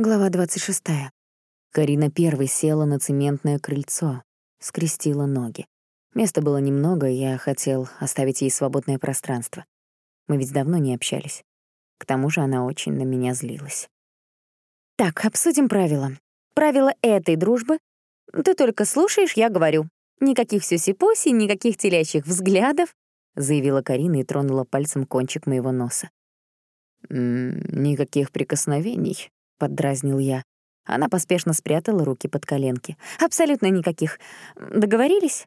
Глава 26. Карина первой села на цементное крыльцо, скрестила ноги. Места было немного, я хотел оставить ей свободное пространство. Мы ведь давно не общались. К тому же она очень на меня злилась. «Так, обсудим правила. Правила этой дружбы. Ты только слушаешь, я говорю. Никаких сюси-пуси, никаких телящих взглядов», — заявила Карина и тронула пальцем кончик моего носа. «М -м, «Никаких прикосновений», — поддразнил я. Она поспешно спрятала руки под коленки. «Абсолютно никаких. Договорились?»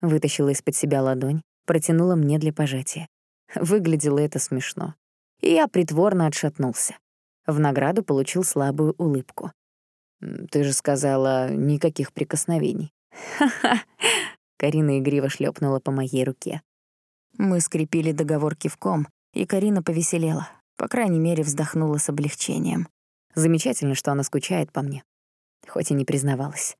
Вытащила из-под себя ладонь, протянула мне для пожатия. Выглядело это смешно. И я притворно отшатнулся. В награду получил слабую улыбку. «Ты же сказала, никаких прикосновений». «Ха-ха!» — Карина игриво шлепнула по моей руке. Мы скрепили договор кивком, и Карина повеселела. По крайней мере, вздохнула с облегчением. Замечательно, что она скучает по мне. Хоть и не признавалась.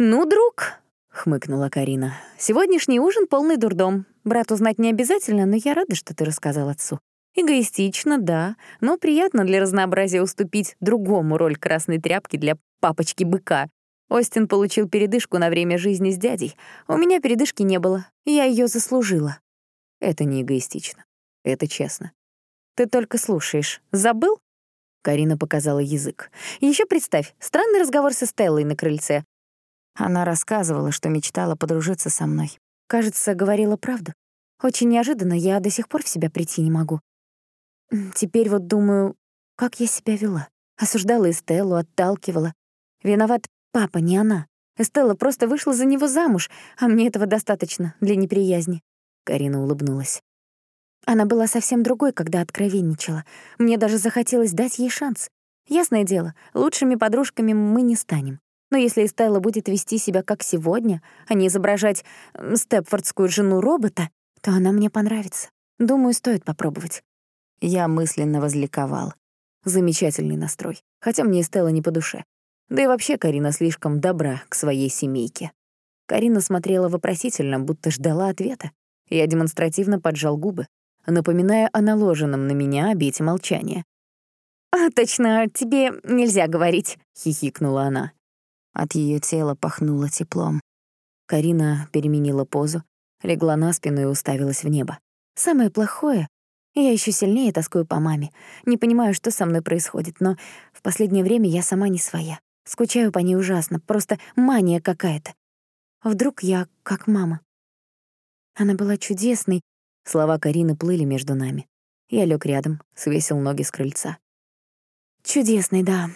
«Ну, друг», — хмыкнула Карина, — «сегодняшний ужин полный дурдом. Брату знать не обязательно, но я рада, что ты рассказал отцу. Эгоистично, да, но приятно для разнообразия уступить другому роль красной тряпки для папочки-быка. Остин получил передышку на время жизни с дядей. У меня передышки не было, я ее заслужила. Это не эгоистично. Это честно. Ты только слушаешь. Забыл? Карина показала язык. Еще представь, странный разговор со Стеллой на крыльце. Она рассказывала, что мечтала подружиться со мной. Кажется, говорила правду. Очень неожиданно, я до сих пор в себя прийти не могу. Теперь вот думаю, как я себя вела. Осуждала Эстеллу, отталкивала. Виноват папа, не она. Эстелла просто вышла за него замуж, а мне этого достаточно для неприязни. Карина улыбнулась. Она была совсем другой, когда откровенничала. Мне даже захотелось дать ей шанс. Ясное дело, лучшими подружками мы не станем. Но если Эстелла будет вести себя как сегодня, а не изображать степфордскую жену робота, то она мне понравится. Думаю, стоит попробовать. Я мысленно возликовал. Замечательный настрой. Хотя мне Эстелла не по душе. Да и вообще Карина слишком добра к своей семейке. Карина смотрела вопросительно, будто ждала ответа. Я демонстративно поджал губы напоминая о наложенном на меня обете молчания. «А, точно, тебе нельзя говорить», — хихикнула она. От ее тела пахнуло теплом. Карина переменила позу, легла на спину и уставилась в небо. «Самое плохое — я еще сильнее тоскую по маме. Не понимаю, что со мной происходит, но в последнее время я сама не своя. Скучаю по ней ужасно, просто мания какая-то. Вдруг я как мама. Она была чудесной, Слова Карины плыли между нами. Я лег рядом, свесил ноги с крыльца. Чудесный, да,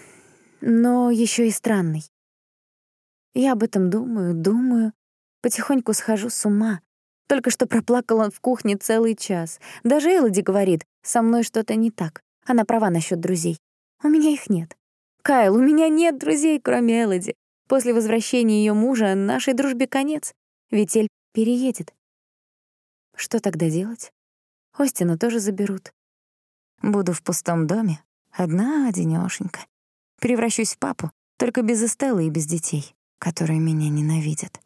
но еще и странный. Я об этом думаю, думаю, потихоньку схожу с ума. Только что проплакала в кухне целый час. Даже Элоди говорит, со мной что-то не так. Она права насчет друзей. У меня их нет. Кайл, у меня нет друзей, кроме Элоди. После возвращения ее мужа нашей дружбе конец. Ведь Эль переедет. Что тогда делать? Остина тоже заберут. Буду в пустом доме, одна одинёшенька. Превращусь в папу, только без Эстеллы и без детей, которые меня ненавидят.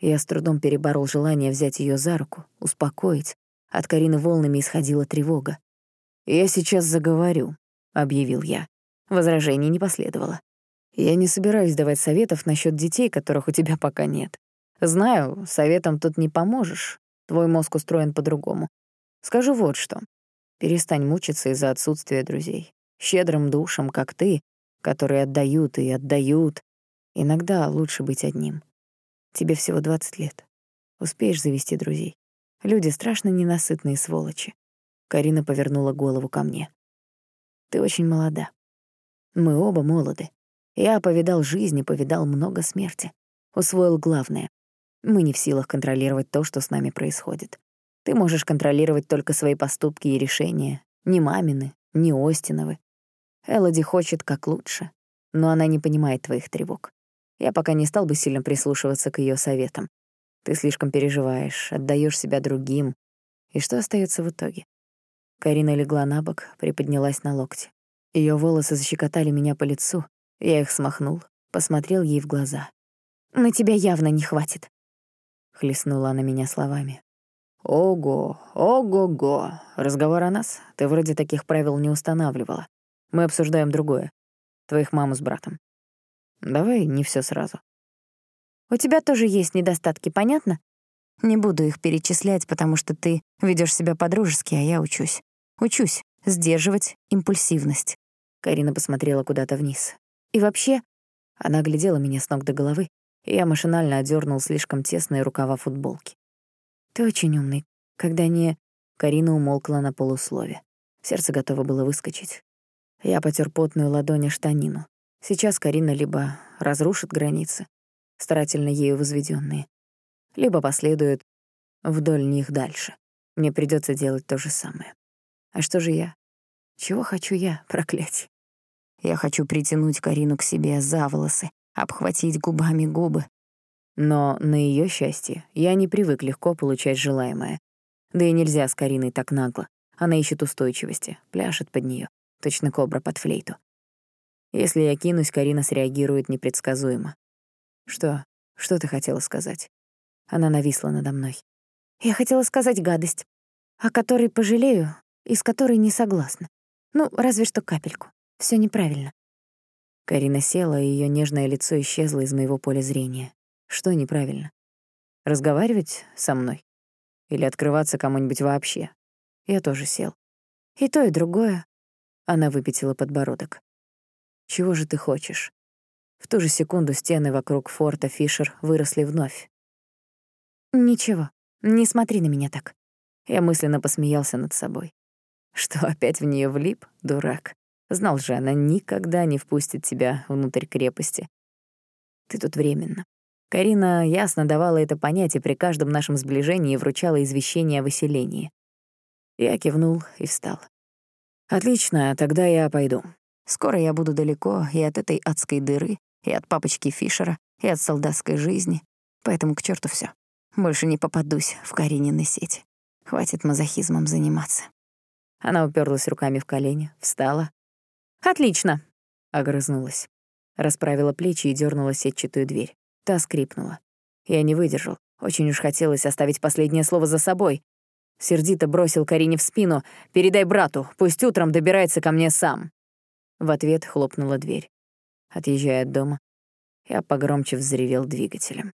Я с трудом переборол желание взять её за руку, успокоить. От Карины волнами исходила тревога. «Я сейчас заговорю», — объявил я. Возражений не последовало. «Я не собираюсь давать советов насчёт детей, которых у тебя пока нет. Знаю, советом тут не поможешь, Твой мозг устроен по-другому. Скажу вот что. Перестань мучиться из-за отсутствия друзей. Щедрым душам, как ты, которые отдают и отдают. Иногда лучше быть одним. Тебе всего 20 лет. Успеешь завести друзей. Люди страшно ненасытные сволочи. Карина повернула голову ко мне. Ты очень молода. Мы оба молоды. Я повидал жизнь и повидал много смерти. Усвоил главное. Мы не в силах контролировать то, что с нами происходит. Ты можешь контролировать только свои поступки и решения. Ни мамины, ни Остиновы. Элоди хочет как лучше, но она не понимает твоих тревог. Я пока не стал бы сильно прислушиваться к ее советам. Ты слишком переживаешь, отдаешь себя другим. И что остается в итоге? Карина легла на бок, приподнялась на локте. Ее волосы защекотали меня по лицу. Я их смахнул, посмотрел ей в глаза. «На тебя явно не хватит», хлестнула она меня словами. «Ого, ого-го. Разговор о нас? Ты вроде таких правил не устанавливала. Мы обсуждаем другое. Твоих маму с братом. Давай не все сразу. У тебя тоже есть недостатки, понятно? Не буду их перечислять, потому что ты ведешь себя по-дружески, а я учусь. Учусь сдерживать импульсивность. Карина посмотрела куда-то вниз. И вообще, она глядела меня с ног до головы, я машинально одернул слишком тесные рукава футболки. Ты очень умный, когда не... Карина умолкла на полуслове. Сердце готово было выскочить. Я потер потную ладонь штанину. Сейчас Карина либо разрушит границы, старательно ею возведенные, либо последует вдоль них дальше. Мне придется делать то же самое. А что же я? Чего хочу я, проклятие? Я хочу притянуть Карину к себе за волосы, обхватить губами губы. Но на ее счастье я не привык легко получать желаемое. Да и нельзя с Кариной так нагло. Она ищет устойчивости, пляшет под нее, точно кобра под флейту. Если я кинусь, Карина среагирует непредсказуемо. «Что? Что ты хотела сказать?» Она нависла надо мной. «Я хотела сказать гадость, о которой пожалею и с которой не согласна. Ну, разве что капельку. Все неправильно». Карина села, и ее нежное лицо исчезло из моего поля зрения. Что неправильно? Разговаривать со мной? Или открываться кому-нибудь вообще? Я тоже сел. И то, и другое. Она выпятила подбородок. Чего же ты хочешь? В ту же секунду стены вокруг форта Фишер выросли вновь. Ничего, не смотри на меня так. Я мысленно посмеялся над собой. Что, опять в нее влип, дурак? Знал же, она никогда не впустит тебя внутрь крепости. Ты тут временно. Карина ясно давала это понятие при каждом нашем сближении и вручала извещение о выселении. Я кивнул и встал. «Отлично, тогда я пойду. Скоро я буду далеко и от этой адской дыры, и от папочки Фишера, и от солдатской жизни, поэтому к черту все. Больше не попадусь в Каринины сети. Хватит мазохизмом заниматься». Она уперлась руками в колени, встала. «Отлично», — огрызнулась. Расправила плечи и дернула сетчатую дверь. Та скрипнула. Я не выдержал. Очень уж хотелось оставить последнее слово за собой. Сердито бросил Карине в спину. «Передай брату, пусть утром добирается ко мне сам». В ответ хлопнула дверь. Отъезжая от дома, я погромче взревел двигателем.